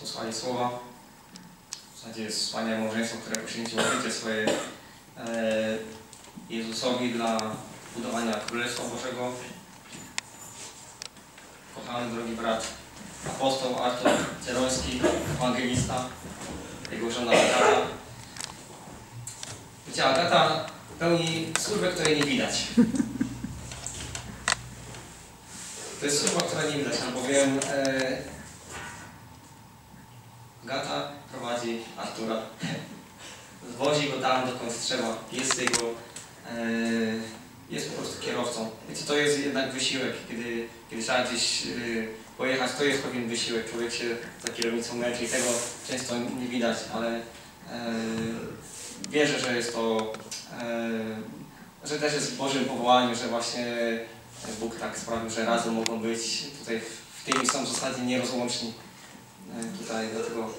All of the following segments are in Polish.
posłali słowa. W zasadzie jest wspaniałe małżeństwo, które poświęciło życie swoje e, Jezusowi dla budowania Królestwa Bożego. Kochany drogi brat apostoł Artur Ceroński, ewangelista, jego żona Agata. Wiecie, Agata pełni służbę, której nie widać. To jest służba, która nie widać, albowiem e, Agata prowadzi Artura. Zwozi go tam, dokąd trzeba. Jest jego, e, jest po prostu kierowcą. Wiecie, to jest jednak wysiłek, kiedy, kiedy trzeba gdzieś e, pojechać, to jest pewien wysiłek. Człowiek się za kierownicą męczy i tego często nie widać, ale e, wierzę, że jest to, e, że też jest w Bożym powołaniu, że właśnie Bóg tak sprawił, że razem mogą być tutaj w tej są w zasadzie nierozłączni. E, Tutaj dlatego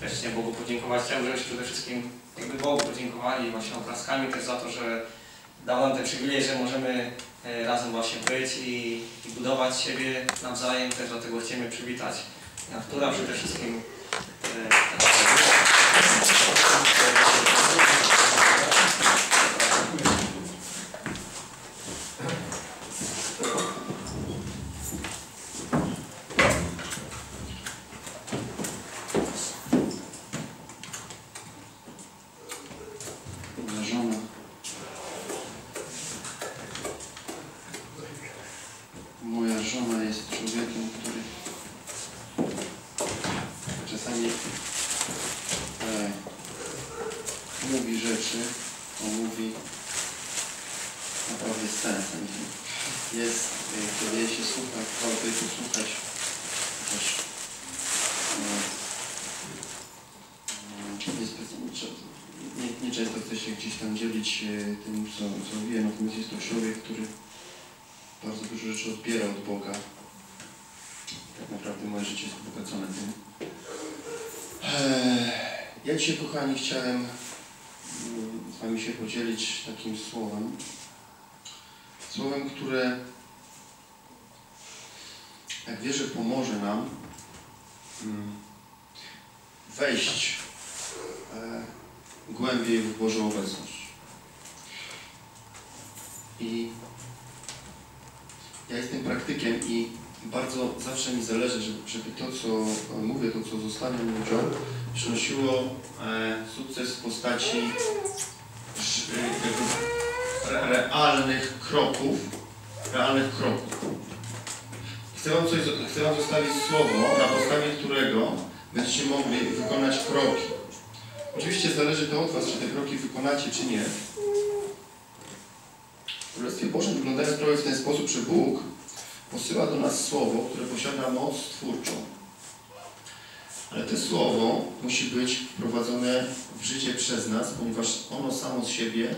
też chciałem Bogu podziękować. Chciałem, żebyśmy przede wszystkim jakby Bogu podziękowali właśnie oklaskami też za to, że dał nam ten przywilej, że możemy e, razem właśnie być i, i budować siebie nawzajem. Też dlatego chcemy przywitać Artura przede wszystkim. E, moja żona. Moja żona jest człowiekiem, który czasami e, mówi rzeczy, on mówi naprawdę z sensem. Jest, e, kiedy jej się słucha, warto jej posłuchać. Chociaż e, e, jest specjalnie nie, nie często chce się dzielić e, tym, co, natomiast jest to człowiek, który bardzo dużo rzeczy odbiera od Boga. Tak naprawdę moje życie jest ubogacone tym. Eee, Ja dzisiaj, kochani, chciałem mm, z Wami się podzielić takim słowem. Słowem, które, jak wierzę, pomoże nam mm, wejść e, głębiej w Bożą obecność. I ja jestem praktykiem i bardzo zawsze mi zależy, żeby, żeby to, co mówię, to, co zostawiam ludziom, przynosiło e, sukces w postaci e, re, realnych kroków, realnych kroków. Chcę wam, coś, chcę wam zostawić słowo, na podstawie którego będziecie mogli wykonać kroki. Oczywiście zależy to od Was, czy te kroki wykonacie, czy nie. Królestwie Bożym wyglądają sprawy w ten sposób, że Bóg posyła do nas Słowo, które posiada moc twórczą. Ale to Słowo musi być wprowadzone w życie przez nas, ponieważ ono samo z siebie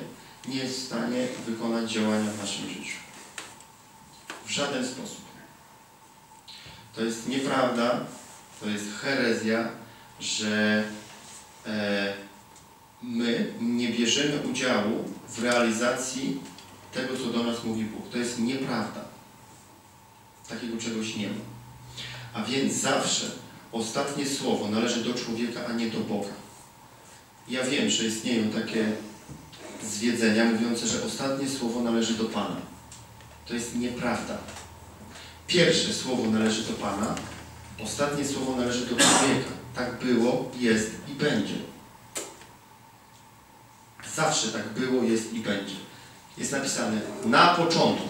nie jest w stanie wykonać działania w naszym życiu. W żaden sposób. To jest nieprawda, to jest herezja, że e, my nie bierzemy udziału w realizacji tego, co do nas mówi Bóg. To jest nieprawda. Takiego czegoś nie ma. A więc zawsze ostatnie słowo należy do człowieka, a nie do Boga. Ja wiem, że istnieją takie zwiedzenia mówiące, że ostatnie słowo należy do Pana. To jest nieprawda. Pierwsze słowo należy do Pana, ostatnie słowo należy do człowieka. Tak było, jest i będzie. Zawsze tak było, jest i będzie. Jest napisane na początku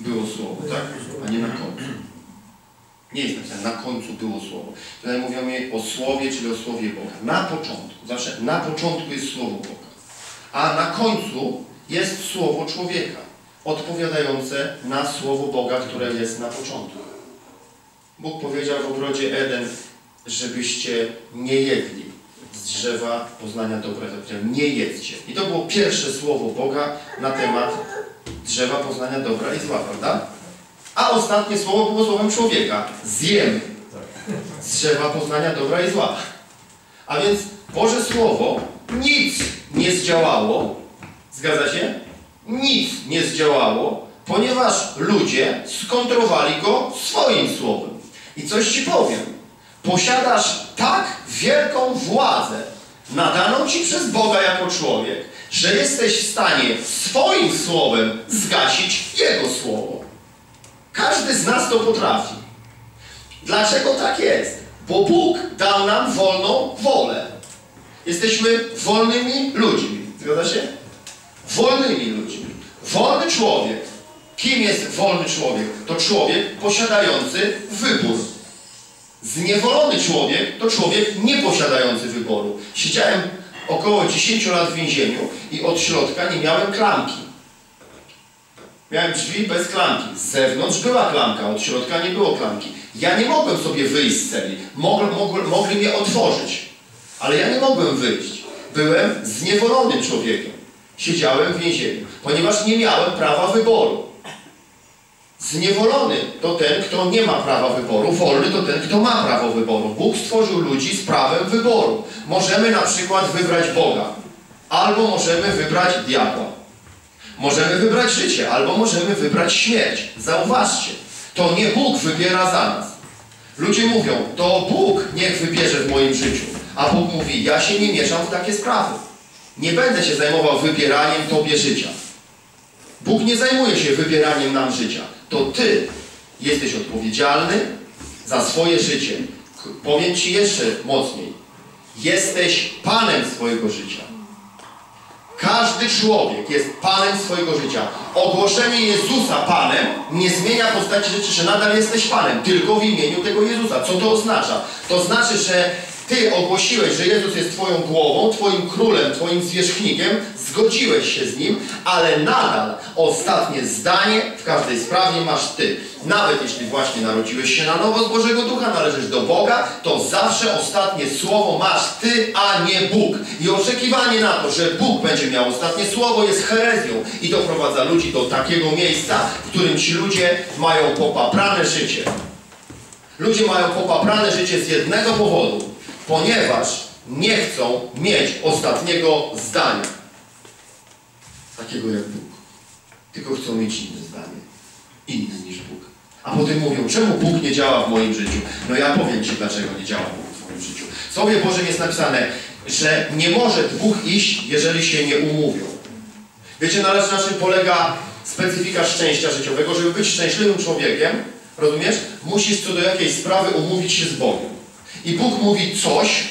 było słowo, tak? A nie na końcu. Nie jest napisane na końcu było słowo. Tutaj mówimy o słowie, czyli o słowie Boga. Na początku. Zawsze na początku jest słowo Boga. A na końcu jest słowo człowieka. Odpowiadające na słowo Boga, które jest na początku. Bóg powiedział w ogrodzie Eden, żebyście nie jedli drzewa poznania dobra i. Nie jedzcie. I to było pierwsze słowo Boga na temat drzewa poznania dobra i zła, prawda? A ostatnie słowo było słowem człowieka. Zjem drzewa poznania dobra i zła. A więc Boże Słowo nic nie zdziałało. Zgadza się? Nic nie zdziałało, ponieważ ludzie skontrowali go swoim słowem. I coś Ci powiem. posiadasz tak wielką władzę nadaną ci przez Boga jako człowiek, że jesteś w stanie swoim słowem zgasić Jego słowo. Każdy z nas to potrafi. Dlaczego tak jest? Bo Bóg dał nam wolną wolę. Jesteśmy wolnymi ludźmi. Zgadza się? Wolnymi ludźmi. Wolny człowiek. Kim jest wolny człowiek? To człowiek posiadający wybór. Zniewolony człowiek to człowiek nieposiadający wyboru. Siedziałem około 10 lat w więzieniu i od środka nie miałem klamki. Miałem drzwi bez klamki. Z zewnątrz była klamka, od środka nie było klamki. Ja nie mogłem sobie wyjść z celi. Mogli, mogli, mogli mnie otworzyć, ale ja nie mogłem wyjść. Byłem zniewolonym człowiekiem. Siedziałem w więzieniu, ponieważ nie miałem prawa wyboru. Zniewolony to ten, kto nie ma prawa wyboru, wolny to ten, kto ma prawo wyboru. Bóg stworzył ludzi z prawem wyboru. Możemy na przykład wybrać Boga, albo możemy wybrać diabła. Możemy wybrać życie, albo możemy wybrać śmierć. Zauważcie, to nie Bóg wybiera za nas. Ludzie mówią, to Bóg niech wybierze w moim życiu. A Bóg mówi, ja się nie mieszam w takie sprawy. Nie będę się zajmował wybieraniem Tobie życia. Bóg nie zajmuje się wybieraniem nam życia. To Ty jesteś odpowiedzialny za swoje życie. Powiem Ci jeszcze mocniej. Jesteś Panem swojego życia. Każdy człowiek jest Panem swojego życia. Ogłoszenie Jezusa Panem nie zmienia postaci rzeczy, że nadal jesteś Panem, tylko w imieniu tego Jezusa. Co to oznacza? To znaczy, że Ty ogłosiłeś, że Jezus jest Twoją głową, Twoim królem, Twoim zwierzchnikiem, zgodziłeś się z Nim, ale nadal ostatnie zdanie w każdej sprawie masz Ty. Nawet jeśli właśnie narodziłeś się na nowo z Bożego Ducha, należysz do Boga, to zawsze ostatnie słowo masz Ty, a nie Bóg. I oczekiwanie na to, że Bóg będzie miał ostatnie słowo jest herezją i doprowadza ludzi do takiego miejsca, w którym ci ludzie mają popaprane życie. Ludzie mają popaprane życie z jednego powodu, ponieważ nie chcą mieć ostatniego zdania. Takiego jak Bóg. Tylko chcą mieć inne zdanie. Inne niż Bóg. A potem mówią, czemu Bóg nie działa w moim życiu? No ja powiem Ci, dlaczego nie działa Bóg w moim życiu. W Słowie Bożym jest napisane, że nie może dwóch iść, jeżeli się nie umówią. Wiecie, na czym polega specyfika szczęścia życiowego? Żeby być szczęśliwym człowiekiem, rozumiesz? Musisz co do jakiejś sprawy umówić się z Bogiem. I Bóg mówi coś,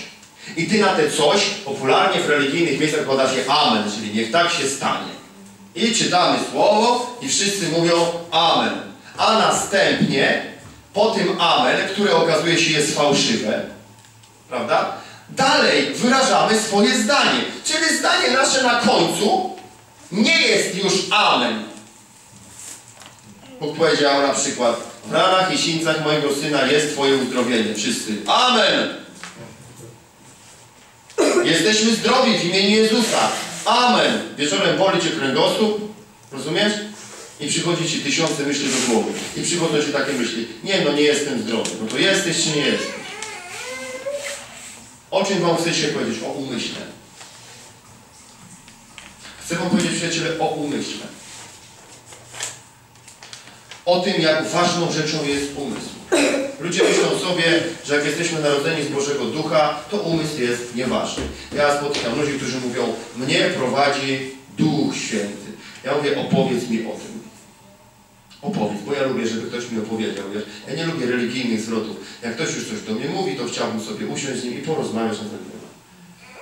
i ty na te coś, popularnie w religijnych miejscach poda się amen, czyli niech tak się stanie. I czytamy słowo i wszyscy mówią amen. A następnie po tym amen, które okazuje się jest fałszywe, prawda? Dalej wyrażamy swoje zdanie. Czyli zdanie nasze na końcu nie jest już amen. Bóg powiedział na przykład w ranach i sińcach mojego syna jest Twoje uzdrowienie. Wszyscy. Amen. Jesteśmy zdrowi w imieniu Jezusa. Amen. Wieczorem boli Cię kręgosłup. Rozumiesz? I przychodzi Ci tysiące myśli do głowy. I przychodzą Ci takie myśli. Nie, no nie jestem zdrowy. No to jesteś czy nie jesteś? O czym Wam chcę się powiedzieć? O umyśle. Chcę Wam powiedzieć, przyjaciele, o umyśle. O tym, jak ważną rzeczą jest umysł. Ludzie myślą sobie, że jak jesteśmy narodzeni z Bożego Ducha, to umysł jest nieważny. Ja spotykam ludzi, którzy mówią, mnie prowadzi Duch Święty. Ja mówię, opowiedz mi o tym. Opowiedz, bo ja lubię, żeby ktoś mi opowiedział. Wiesz? Ja nie lubię religijnych zwrotów. Jak ktoś już coś do mnie mówi, to chciałbym sobie usiąść z nim i porozmawiać na ten temat.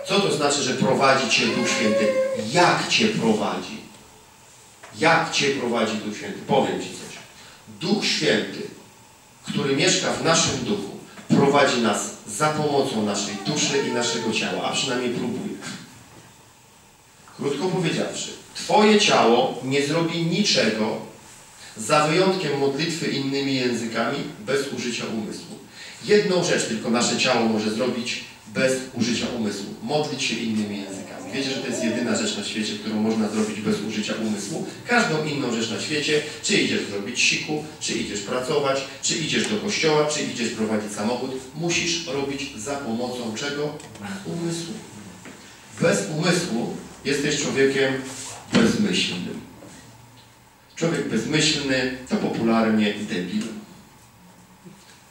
Co to znaczy, że prowadzi Cię Duch Święty? Jak Cię prowadzi? Jak Cię prowadzi Duch Święty? Powiem Ci. Duch Święty, który mieszka w naszym duchu, prowadzi nas za pomocą naszej duszy i naszego ciała, a przynajmniej próbuje. Krótko powiedziawszy, Twoje ciało nie zrobi niczego za wyjątkiem modlitwy innymi językami bez użycia umysłu. Jedną rzecz tylko nasze ciało może zrobić bez użycia umysłu. Modlić się innymi językami. Wiecie, że to jest jedyna rzecz na świecie, którą można zrobić bez użycia umysłu. Każdą inną rzecz na świecie, czy idziesz zrobić siku, czy idziesz pracować, czy idziesz do kościoła, czy idziesz prowadzić samochód, musisz robić za pomocą czego? Umysłu. Bez umysłu jesteś człowiekiem bezmyślnym. Człowiek bezmyślny to popularnie debil.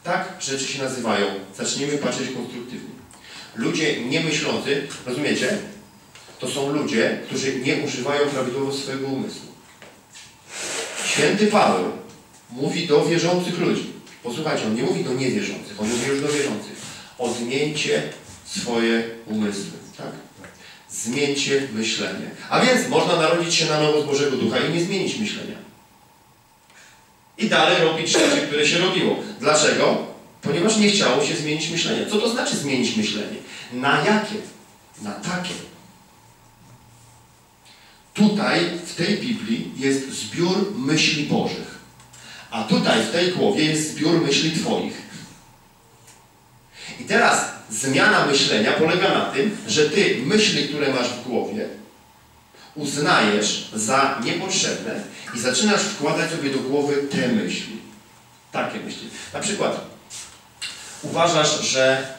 Tak rzeczy się nazywają. Zacznijmy patrzeć konstruktywnie. Ludzie niemyślący, rozumiecie? To są ludzie, którzy nie używają prawidłowo swojego umysłu. Święty Paweł mówi do wierzących ludzi. Posłuchajcie, on nie mówi do niewierzących, on mówi już do wierzących. Odmieńcie swoje umysły, tak? Zmieńcie myślenie. A więc można narodzić się na nowo z Bożego Ducha i nie zmienić myślenia. I dalej robić rzeczy, które się robiło. Dlaczego? Ponieważ nie chciało się zmienić myślenia. Co to znaczy zmienić myślenie? Na jakie? Na takie. Tutaj, w tej Biblii jest zbiór myśli Bożych. A tutaj, w tej głowie jest zbiór myśli Twoich. I teraz zmiana myślenia polega na tym, że Ty myśli, które masz w głowie, uznajesz za niepotrzebne i zaczynasz wkładać sobie do głowy te myśli. Takie myśli. Na przykład uważasz, że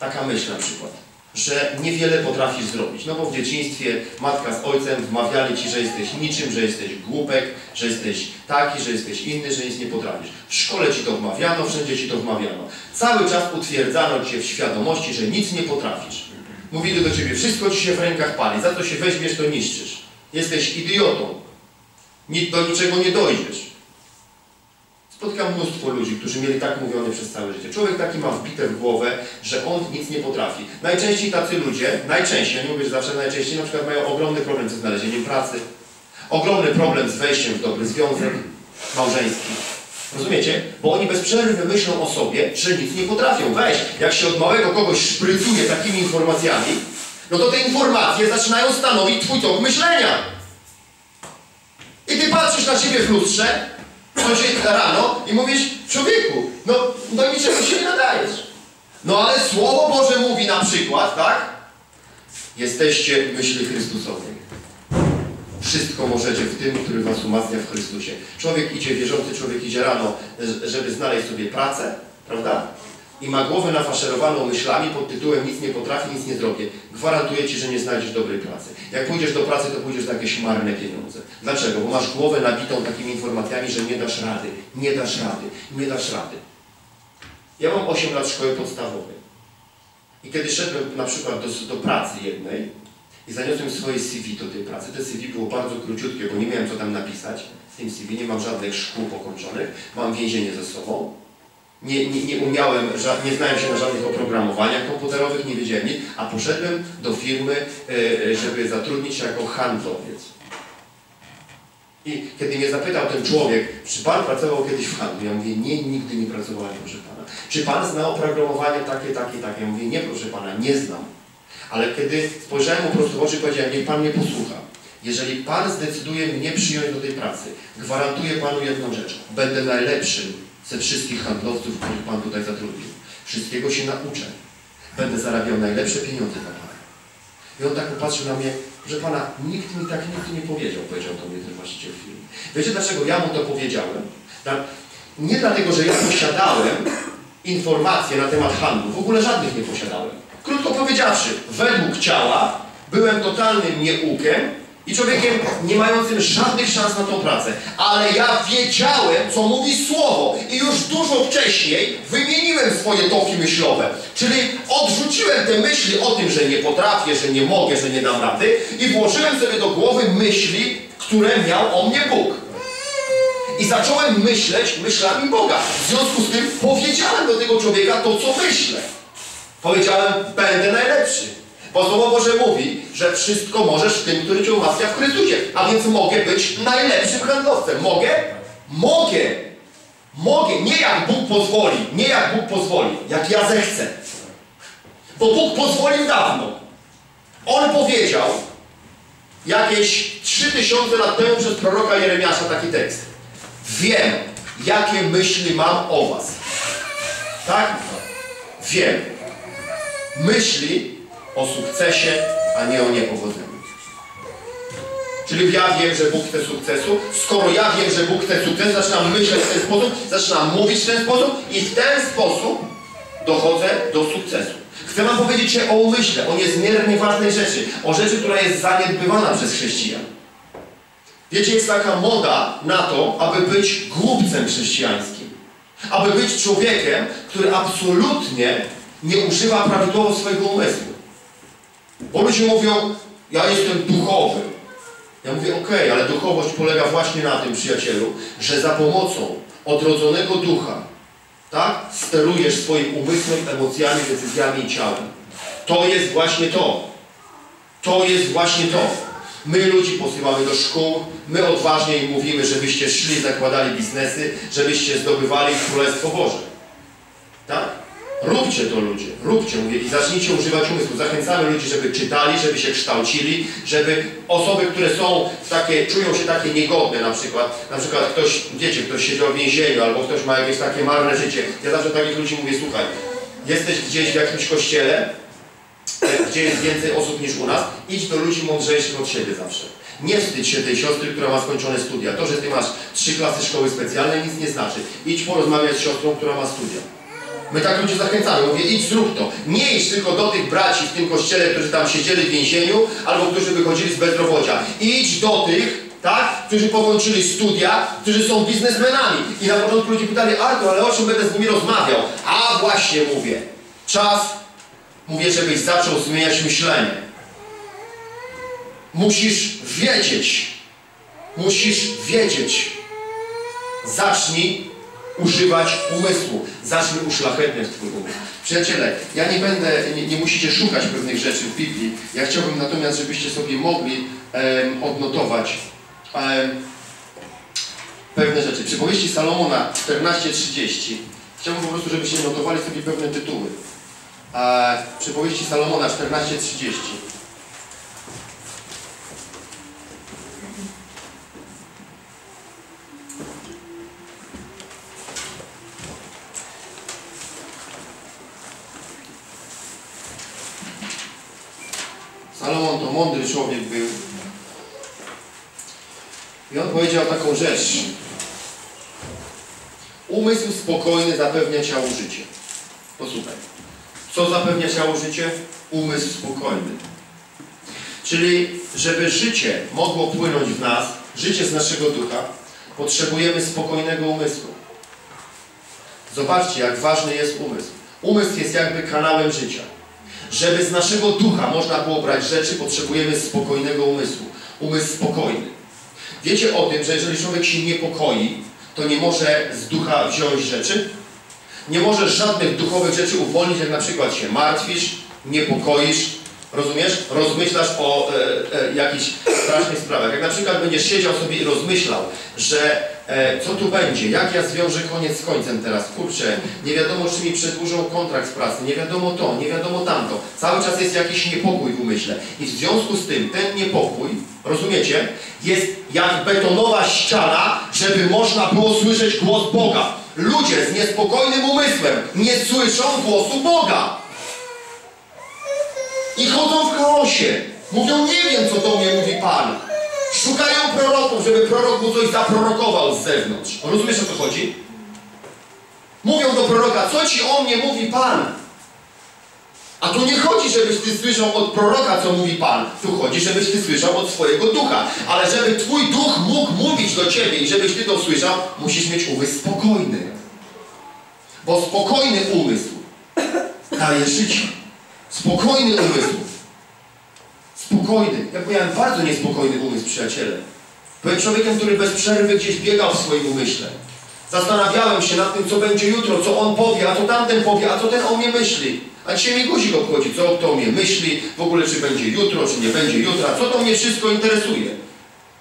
taka myśl na przykład, że niewiele potrafisz zrobić. No bo w dzieciństwie matka z ojcem wmawiali ci, że jesteś niczym, że jesteś głupek, że jesteś taki, że jesteś inny, że nic nie potrafisz. W szkole ci to wmawiano, wszędzie ci to wmawiano. Cały czas utwierdzano cię w świadomości, że nic nie potrafisz. Mówili do ciebie, wszystko ci się w rękach pali, za co się weźmiesz, to niszczysz. Jesteś idiotą. Do niczego nie dojdziesz. Spotkam mnóstwo ludzi, którzy mieli tak mówione przez całe życie. Człowiek taki ma wbite w głowę, że on nic nie potrafi. Najczęściej tacy ludzie, najczęściej, ja nie mówię, że zawsze najczęściej, na przykład mają ogromny problem ze znalezieniem pracy, ogromny problem z wejściem w dobry związek małżeński. Rozumiecie? Bo oni bez przerwy myślą o sobie, że nic nie potrafią. Weź, jak się od małego kogoś szprycuje takimi informacjami, no to te informacje zaczynają stanowić twój tok myślenia. I ty patrzysz na siebie w lustrze, codziennie rano i mówisz, człowieku, no do niczego się nie nadajesz. No ale Słowo Boże mówi na przykład, tak? Jesteście myśli Chrystusowej. Wszystko możecie w tym, który was umacnia w Chrystusie. Człowiek idzie, wierzący człowiek idzie rano, żeby znaleźć sobie pracę, prawda? I ma głowę nafaszerowaną myślami pod tytułem nic nie potrafi, nic nie zrobię. Gwarantuję Ci, że nie znajdziesz dobrej pracy. Jak pójdziesz do pracy, to pójdziesz za jakieś marne pieniądze. Dlaczego? Bo masz głowę nabitą takimi informacjami, że nie dasz rady, nie dasz rady, nie dasz rady. Ja mam 8 lat szkoły podstawowej. I kiedy szedłem na przykład do, do pracy jednej i zaniosłem swoje CV do tej pracy, te CV było bardzo króciutkie, bo nie miałem co tam napisać. W tym CV nie mam żadnych szkół pokończonych, mam więzienie ze sobą. Nie, nie, nie umiałem, nie znałem się na żadnych oprogramowaniach komputerowych, nie wiedziałem nic, a poszedłem do firmy, e, e, żeby zatrudnić się jako handlowiec. I kiedy mnie zapytał ten człowiek, czy Pan pracował kiedyś w handlu? Ja mówię, nie, nigdy nie pracowałem, proszę Pana. Czy Pan zna oprogramowanie takie, takie, takie? Ja mówię, nie, proszę Pana, nie znam. Ale kiedy spojrzałem mu prosto w oczy, powiedziałem, niech Pan mnie posłucha. Jeżeli Pan zdecyduje mnie przyjąć do tej pracy, gwarantuję Panu jedną rzecz. Będę najlepszym ze wszystkich handlowców, których Pan tutaj zatrudnił. Wszystkiego się nauczę. Będę zarabiał najlepsze pieniądze dla Pana. I on tak popatrzył na mnie, że Pana, nikt mi tak nigdy nie powiedział, powiedział do mnie ten właściciel firmy. Wiecie dlaczego ja mu to powiedziałem? Nie dlatego, że ja posiadałem informacje na temat handlu. W ogóle żadnych nie posiadałem. Krótko powiedziawszy, według ciała byłem totalnym nieukiem i człowiekiem nie mającym żadnych szans na tą pracę. Ale ja wiedziałem, co mówi Słowo i już dużo wcześniej wymieniłem swoje toki myślowe. Czyli odrzuciłem te myśli o tym, że nie potrafię, że nie mogę, że nie dam rady i włożyłem sobie do głowy myśli, które miał o mnie Bóg. I zacząłem myśleć myślami Boga. W związku z tym powiedziałem do tego człowieka to, co myślę. Powiedziałem, będę najlepszy. Bo Słowo Boże mówi, że wszystko możesz w tym, który Cię umacnia w Chrystusie. A więc mogę być najlepszym handlowcem. Mogę? Mogę. Mogę. Nie jak Bóg pozwoli. Nie jak Bóg pozwoli. Jak ja zechcę. Bo Bóg pozwolił dawno. On powiedział jakieś 3000 lat temu przez proroka Jeremiasza taki tekst. Wiem, jakie myśli mam o was. Tak? Wiem. Myśli o sukcesie, a nie o niepowodzeniu. Czyli ja wiem, że Bóg chce sukcesu. Skoro ja wiem, że Bóg chce sukcesu, zaczynam myśleć w ten sposób, zaczynam mówić w ten sposób i w ten sposób dochodzę do sukcesu. Chcę Wam powiedzieć się o umyśle, o niezmiernie ważnej rzeczy, o rzeczy, która jest zaniedbywana przez chrześcijan. Wiecie, jest taka moda na to, aby być głupcem chrześcijańskim. Aby być człowiekiem, który absolutnie nie używa prawidłowo swojego umysłu. Bo ludzie mówią, ja jestem duchowy. Ja mówię, okej, ale duchowość polega właśnie na tym, przyjacielu, że za pomocą odrodzonego ducha, tak, sterujesz swoim umysłem, emocjami, decyzjami i ciałem. To jest właśnie to. To jest właśnie to. My ludzi posyłamy do szkół, my odważnie im mówimy, żebyście szli, zakładali biznesy, żebyście zdobywali Królestwo Boże. Tak? Róbcie to ludzie, róbcie, mówię, i zacznijcie używać umysłu. Zachęcamy ludzi, żeby czytali, żeby się kształcili, żeby osoby, które są takie, czują się takie niegodne na przykład, na przykład ktoś, wiecie, ktoś siedział w więzieniu, albo ktoś ma jakieś takie marne życie. Ja zawsze takich ludzi mówię, słuchaj, jesteś gdzieś w jakimś kościele, e, gdzie jest więcej osób niż u nas, idź do ludzi mądrzejszych od siebie zawsze. Nie wstydź się tej siostry, która ma skończone studia. To, że ty masz trzy klasy szkoły specjalnej, nic nie znaczy. Idź porozmawiać z siostrą, która ma studia. My tak ludzi zachęcamy. Mówię, idź zrób to. Nie idź tylko do tych braci w tym kościele, którzy tam siedzieli w więzieniu, albo którzy wychodzili z bezrobocia. Idź do tych, tak, którzy pokończyli studia, którzy są biznesmenami. I na początku ludzie pytali, Artur, ale o czym będę z nimi rozmawiał? A właśnie mówię. Czas, mówię, żebyś zaczął zmieniać myślenie. Musisz wiedzieć. Musisz wiedzieć. Zacznij używać umysłu. Zacznij uszlachetniać Twój umysł. Przyjaciele, ja nie będę, nie, nie musicie szukać pewnych rzeczy w Biblii. Ja chciałbym natomiast, żebyście sobie mogli em, odnotować em, pewne rzeczy. Przypowieści Salomona 14:30. Chciałbym po prostu, żebyście notowali sobie pewne tytuły. E, przypowieści Salomona 14:30. Salomon to mądry człowiek był. I on powiedział taką rzecz. Umysł spokojny zapewnia ciału życie. Posłuchaj. Co zapewnia ciału życie? Umysł spokojny. Czyli, żeby życie mogło płynąć w nas, życie z naszego ducha, potrzebujemy spokojnego umysłu. Zobaczcie, jak ważny jest umysł. Umysł jest jakby kanałem życia. Żeby z naszego ducha można było brać rzeczy, potrzebujemy spokojnego umysłu. Umysł spokojny. Wiecie o tym, że jeżeli człowiek się niepokoi, to nie może z ducha wziąć rzeczy? Nie możesz żadnych duchowych rzeczy uwolnić, jak na przykład się martwisz, niepokoisz, rozumiesz? Rozmyślasz o e, e, jakichś strasznych sprawach. Jak na przykład będziesz siedział sobie i rozmyślał, że e, co tu będzie, jak ja zwiążę koniec z końcem teraz, kurczę, nie wiadomo czy mi przedłużą kontrakt z pracy, nie wiadomo to, nie wiadomo tamto. Cały czas jest jakiś niepokój w umyśle. I w związku z tym ten niepokój, rozumiecie, jest jak betonowa ściana, żeby można było słyszeć głos Boga. Ludzie z niespokojnym umysłem nie słyszą głosu Boga. I chodzą w chaosie. Mówią, nie wiem, co do mnie mówi Pan. Szukają proroków, żeby prorok mu coś zaprorokował z zewnątrz. Rozumiesz, o co chodzi? Mówią do proroka, co ci o mnie mówi Pan? A tu nie chodzi, żebyś ty słyszał od proroka, co mówi Pan. Tu chodzi, żebyś ty słyszał od swojego ducha. Ale żeby twój duch mógł mówić do ciebie i żebyś ty to słyszał, musisz mieć umysł spokojny. Bo spokojny umysł daje życie. Spokojny umysł. Spokojny. Ja miałem bardzo niespokojny umysł, przyjaciele. Byłem człowiekiem, który bez przerwy gdzieś biegał w swoim umyśle. Zastanawiałem się nad tym, co będzie jutro, co on powie, a co tamten powie, a co ten o mnie myśli. A dzisiaj mi guzik obchodzi, co kto o mnie myśli, w ogóle czy będzie jutro, czy nie będzie jutra, co to mnie wszystko interesuje.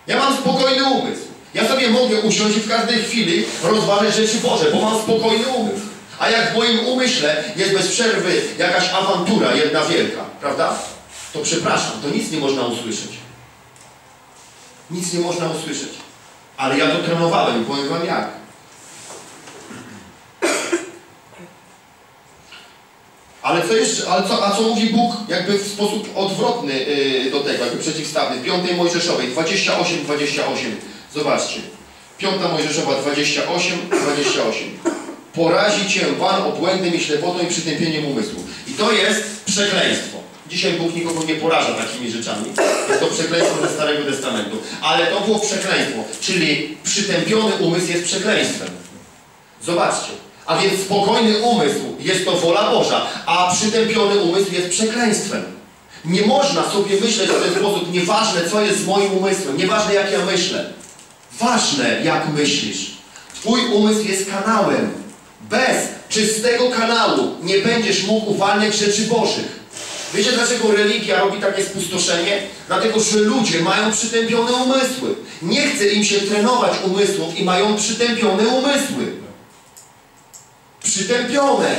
Ja mam spokojny umysł. Ja sobie mogę usiąść i w każdej chwili rozważać rzeczy Boże, bo mam spokojny umysł. A jak w moim umyśle jest bez przerwy jakaś awantura, jedna wielka, prawda? To przepraszam, to nic nie można usłyszeć. Nic nie można usłyszeć. Ale ja to trenowałem i powiem wam jak. Ale co jeszcze, ale co, a co mówi Bóg jakby w sposób odwrotny yy, do tego, jakby przeciwstawny. W 5 Mojżeszowej 28, 28. Zobaczcie. 5 Mojżeszowa 28, 28. Porazi cię Pan obłędem i ślepotą i przytępieniem umysłu. I to jest przekleństwo. Dzisiaj Bóg nikogo nie poraża takimi rzeczami. Jest to przekleństwo ze Starego Testamentu. Ale to było przekleństwo. Czyli przytępiony umysł jest przekleństwem. Zobaczcie. A więc spokojny umysł jest to wola Boża, a przytępiony umysł jest przekleństwem. Nie można sobie myśleć w ten sposób, nieważne co jest z moim umysłem, nieważne jak ja myślę. Ważne jak myślisz. Twój umysł jest kanałem. Bez czystego kanału nie będziesz mógł uwalniać rzeczy Bożych. Wiecie dlaczego religia robi takie spustoszenie? Dlatego, że ludzie mają przytępione umysły. Nie chce im się trenować umysłów i mają przytępione umysły. Przytępione.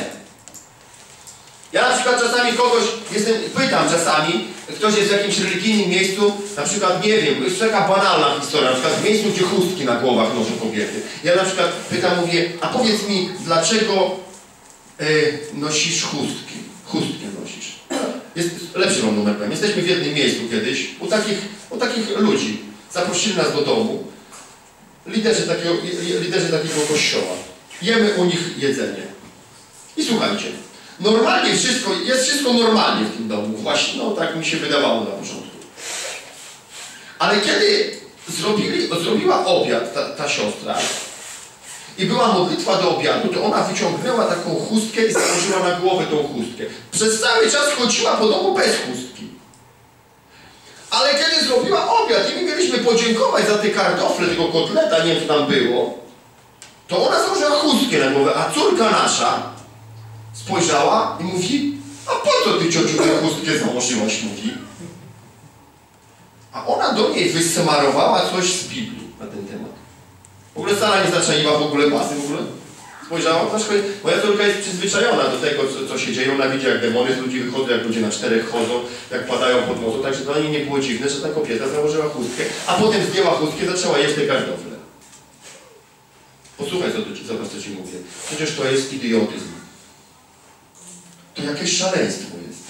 Ja na przykład czasami kogoś, jestem, pytam czasami, ktoś jest w jakimś religijnym miejscu, na przykład, nie wiem, jest taka banalna historia, na przykład w miejscu, gdzie chustki na głowach noszą kobiety. Ja na przykład pytam, mówię, a powiedz mi, dlaczego y, nosisz chustki? Chustki nosisz. Jest lepszy mam numer powiem. Jesteśmy w jednym miejscu kiedyś, u takich, u takich ludzi. Zaprosili nas do domu. Liderzy takiego, liderzy takiego kościoła. Jemy u nich jedzenie. I słuchajcie, normalnie wszystko, jest wszystko normalnie w tym domu. Właśnie, no tak mi się wydawało na początku. Ale kiedy zrobili, zrobiła obiad ta, ta siostra i była modlitwa do obiadu, to ona wyciągnęła taką chustkę i założyła na głowę tą chustkę. Przez cały czas chodziła po domu bez chustki. Ale kiedy zrobiła obiad i my mieliśmy podziękować za te kartofle, tego kotleta, nie wiem co tam było, to ona założyła chustkę na głowę, a córka nasza spojrzała i mówi, a po co ty ciociu tę chustkę założyłaś, mówi. A ona do niej wysmarowała coś z Biblii na ten temat. W ogóle Sara nie zaczaiła w ogóle pasy w ogóle. Spojrzała, troszkę, moja córka jest przyzwyczajona do tego, co, co się dzieje. Ona widzi, jak demony z ludzi wychodzą, jak ludzie na czterech chodzą, jak padają pod mocą. Także dla niej nie było dziwne, że ta kobieta założyła chustkę, a potem zdjęła chustkę zaczęła jeść te kartofle. Posłuchaj, co, zobacz, co ci mówię. Przecież to jest idiotyzm. To jakieś szaleństwo jest.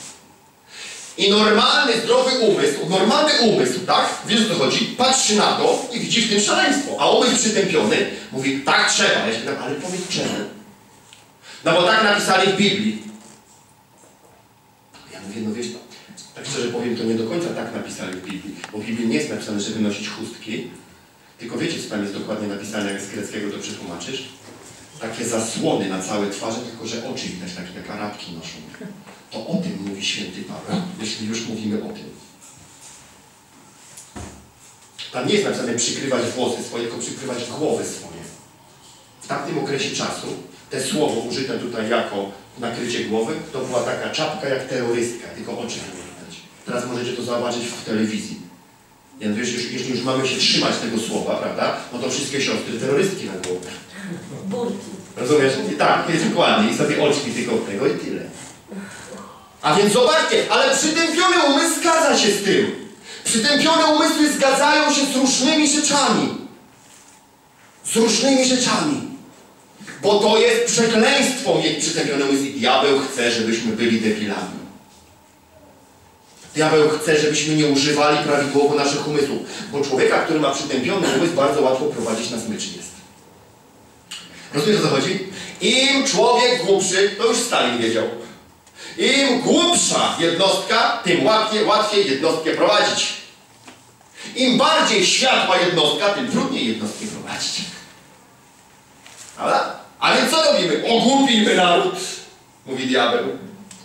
I normalny, zdrowy umysł, normalny umysł, tak? Wiesz o co chodzi? Patrzy na to i widzi w tym szaleństwo. A umysł przytępiony mówi, tak trzeba. Ja się pytam, ale powiedz czemu? No bo tak napisali w Biblii. Ja mówię, no wiesz, tak szczerze powiem, to nie do końca tak napisali w Biblii. Bo w Biblii nie jest napisane, żeby nosić chustki. Tylko wiecie, co tam jest dokładnie napisane, jak z greckiego to przetłumaczysz? Takie zasłony na całe twarze, tylko że oczy widać, takie jak arabki noszą. To o tym mówi święty Paweł, jeśli już mówimy o tym. Tam nie jest napisane przykrywać włosy swoje, tylko przykrywać głowy swoje. W tamtym okresie czasu te słowo użyte tutaj jako nakrycie głowy, to była taka czapka jak terrorystka, tylko oczy widać. Teraz możecie to zobaczyć w telewizji. Więc wiesz, już, jeśli już mamy się trzymać tego słowa, prawda, no to wszystkie siostry terrorystki na głowie. Burki. Rozumiesz? Tak, jest dokładnie. I sobie oczki tylko tego i tyle. A więc zobaczcie, ale przytępiony umysł zgadza się z tym. Przytępione umysły zgadzają się z różnymi rzeczami. Z różnymi rzeczami. Bo to jest przekleństwo mieć przytępiony umysł i diabeł chce, żebyśmy byli debilami. Diabeł chce, żebyśmy nie używali prawidłowo naszych umysłów. Bo człowieka, który ma przytępiony umysł, bardzo łatwo prowadzić na smycz jest. Rozumiesz o co chodzi? Im człowiek głupszy, to już Stalin wiedział. Im głupsza jednostka, tym łatwiej, łatwiej jednostkę prowadzić. Im bardziej światła jednostka, tym trudniej jednostkę prowadzić. Prawda? A więc co robimy? Ogłupimy naród, mówi diabeł.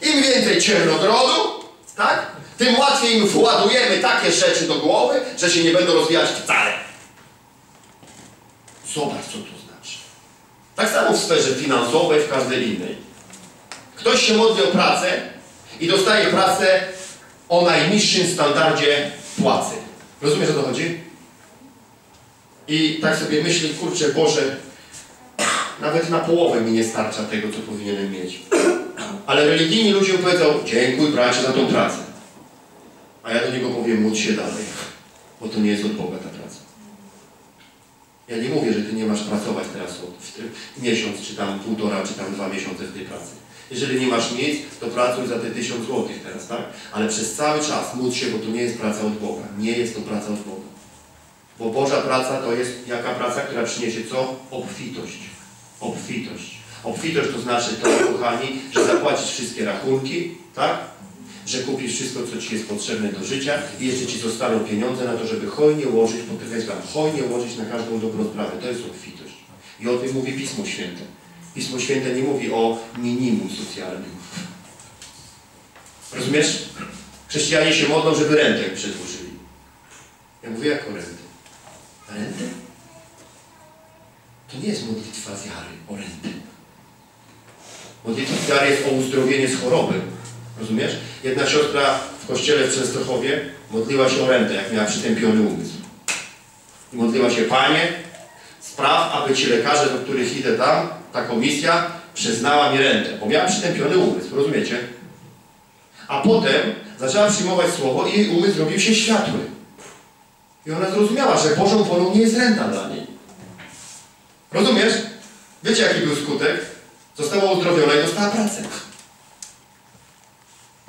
Im więcej ciernodrodu, tak? Tym łatwiej im władujemy takie rzeczy do głowy, że się nie będą rozwijać wcale. Zobacz, co znaczy. Tak samo w sferze finansowej, w każdej innej. Ktoś się modli o pracę i dostaje pracę o najniższym standardzie płacy. Rozumiesz o co chodzi? I tak sobie myśli, kurczę Boże, nawet na połowę mi nie starcza tego, co powinienem mieć. Ale religijni ludzie powiedzą, dziękuj bracie za tą pracę. A ja do niego powiem, módl się dalej, bo to nie jest od Boga ta praca. Ja nie mówię, że ty nie masz pracować teraz w miesiąc, czy tam półtora, czy tam dwa miesiące w tej pracy. Jeżeli nie masz nic, to pracuj za te tysiąc złotych teraz, tak? Ale przez cały czas módl się, bo to nie jest praca od Boga. Nie jest to praca od Boga. Bo Boża praca to jest jaka praca, która przyniesie co? Obfitość. Obfitość. Obfitość to znaczy to, kochani, że zapłacisz wszystkie rachunki, tak? Że kupisz wszystko, co Ci jest potrzebne do życia i jeszcze Ci zostaną pieniądze na to, żeby hojnie łożyć, podkreślam, hojnie łożyć na każdą dobrą sprawę. To jest obfitość. I o tym mówi Pismo Święte. Pismo Święte nie mówi o minimum socjalnym. Rozumiesz? Chrześcijanie się modlą, żeby rentę przedłużyli. Ja mówię, jak o rentę? Rentę? To nie jest modlitwa wiary o rentę. Modlitwa wiary jest o uzdrowienie z choroby. Rozumiesz? Jedna siostra w kościele w Częstochowie modliła się o rentę, jak miała przytępiony umysł. I modliła się, Panie, spraw, aby ci lekarze, do których idę tam, ta komisja, przyznała mi rentę, bo miała przytępiony umysł, rozumiecie? A potem zaczęła przyjmować słowo i jej umysł robił się światły. I ona zrozumiała, że Bożą wolą nie jest renta dla niej. Rozumiesz? Wiecie, jaki był skutek? Została uzdrowiona i dostała pracę.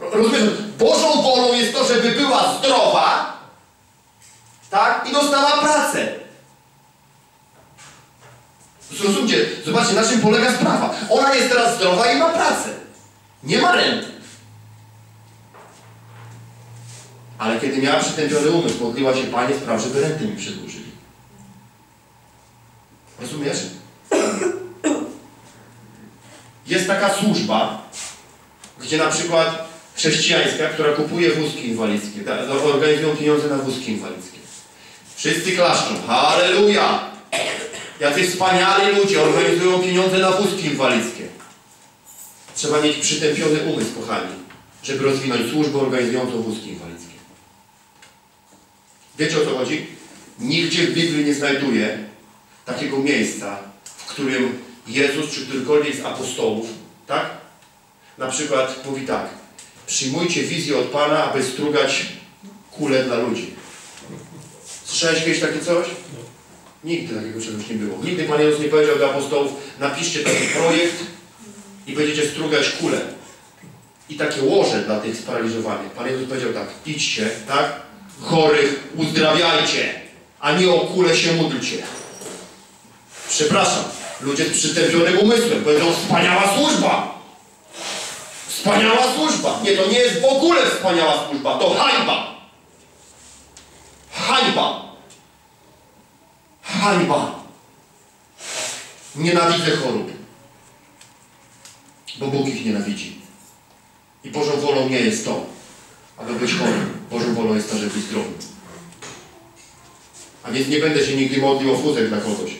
Ro- Rozumiesz? Bożą wolą jest to, żeby była zdrowa, tak? I dostała pracę. Zrozumcie, zobaczcie, na czym polega sprawa. Ona jest teraz zdrowa i ma pracę. Nie ma renty. Ale kiedy miała przytępiony umysł, modliła się, Panie, spraw, żeby rentę mi przedłużyli. Rozumiesz? Jest taka służba, gdzie na przykład chrześcijańska, która kupuje wózki inwalidzkie, organizują pieniądze na wózki inwalidzkie. Wszyscy klaszczą, halleluja! Jacy wspaniali ludzie organizują pieniądze na wózki inwalidzkie. Trzeba mieć przytępiony umysł, kochani, żeby rozwinąć służbę organizującą wózki inwalidzkie. Wiecie o co chodzi? Nigdzie w Biblii nie znajduję takiego miejsca, w którym Jezus czy którykolwiek z apostołów, tak? Na przykład mówi tak, przyjmujcie wizję od Pana, aby strugać kule dla ludzi. Słyszałeś kiedyś takie coś? Nigdy takiego czegoś nie było. Nigdy Pan Jezus nie powiedział do apostołów, napiszcie taki projekt i będziecie strugać kulę. I takie łoże dla tych sparaliżowanych. Pan Jezus powiedział tak, idźcie, tak? Chorych uzdrawiajcie, a nie o kulę się módlcie. Przepraszam, ludzie z przytępionym umysłem powiedzą wspaniała służba. Wspaniała służba. Nie, to nie jest w ogóle wspaniała służba, to hańba. Hańba. Hańba. Nienawidzę chorób. Bo Bóg ich nienawidzi. I Bożą wolą nie jest to, aby być chorym. Bożą wolą jest to, żeby być zdrowym. A więc nie będę się nigdy modlił o wózek dla kogoś.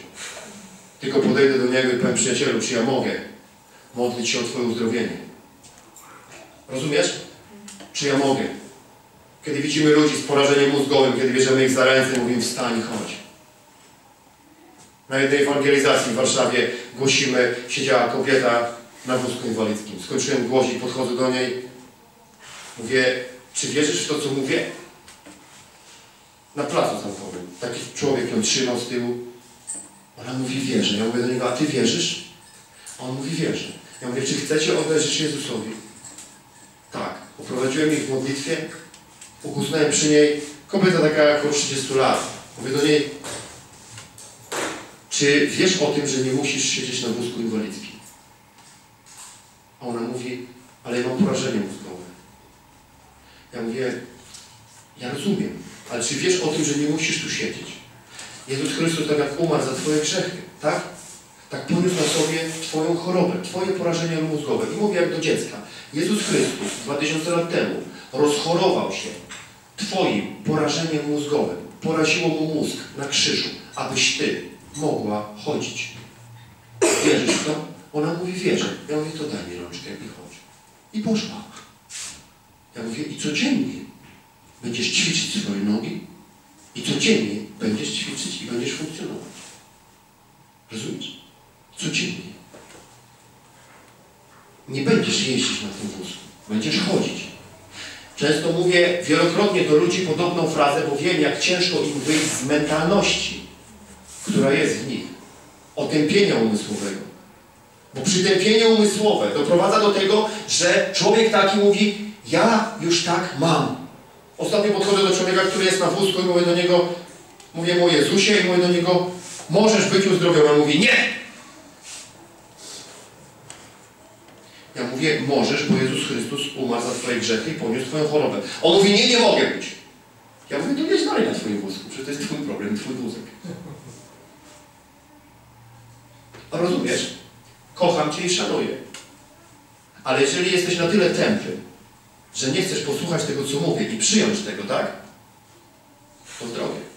Tylko podejdę do niego i powiem przyjacielu, czy ja mogę modlić się o Twoje uzdrowienie. Rozumiesz? Czy ja mogę? Kiedy widzimy ludzi z porażeniem mózgowym, kiedy bierzemy ich za ręce, mówimy wstań chodź. Na jednej ewangelizacji w Warszawie głosimy, siedziała kobieta na wózku inwalidzkim. Skończyłem głosić, podchodzę do niej. Mówię, czy wierzysz w to, co mówię? Na placu zamkowym. Taki człowiek ją trzymał z tyłu. Ona mówi, wierzę. Ja mówię do niego, a ty wierzysz? A on mówi, wierzę. Ja mówię, czy chcecie oddać Jezusowi? Poprowadziłem ich w modlitwie. Ukusnąłem przy niej. Kobieta taka około 30 lat. Mówię do niej, czy wiesz o tym, że nie musisz siedzieć na wózku inwalidzkim? A ona mówi, ale ja mam porażenie mózgowe. Ja mówię, ja rozumiem, ale czy wiesz o tym, że nie musisz tu siedzieć? Jezus Chrystus tak jak umarł za Twoje grzechy, tak? Tak poniósł na sobie Twoją chorobę, Twoje porażenie mózgowe. I mówię jak do dziecka. Jezus Chrystus 2000 lat temu rozchorował się Twoim porażeniem mózgowym. Poraziło mu mózg na krzyżu, abyś Ty mogła chodzić. Wierzysz w to? Ona mówi, wierzę. Ja mówię, to daj mi rączkę i chodź. I poszła. Ja mówię, i codziennie będziesz ćwiczyć swoje nogi i codziennie będziesz ćwiczyć i będziesz funkcjonować. Rozumiesz? Codziennie. Nie będziesz jeździć na tym wózku. Będziesz chodzić. Często mówię wielokrotnie do ludzi podobną frazę, bo wiem, jak ciężko im wyjść z mentalności, która jest w nich. Otępienia umysłowego. Bo przytępienie umysłowe doprowadza do tego, że człowiek taki mówi, ja już tak mam. Ostatnio podchodzę do człowieka, który jest na wózku i mówię do niego, mówię mu Jezusie i mówię do niego, możesz być uzdrowiony. On mówi, nie! Ja mówię, możesz, bo Jezus Chrystus umarł za Twoje grzechy i poniósł Twoją chorobę. On mówi, nie, nie mogę być. Ja mówię, to jedź dalej na Twoim wózku, przecież to jest Twój problem, Twój wózek. Rozumiesz? kocham Cię i szanuję. Ale jeżeli jesteś na tyle tępy, że nie chcesz posłuchać tego, co mówię i przyjąć tego, tak? To zdrowie.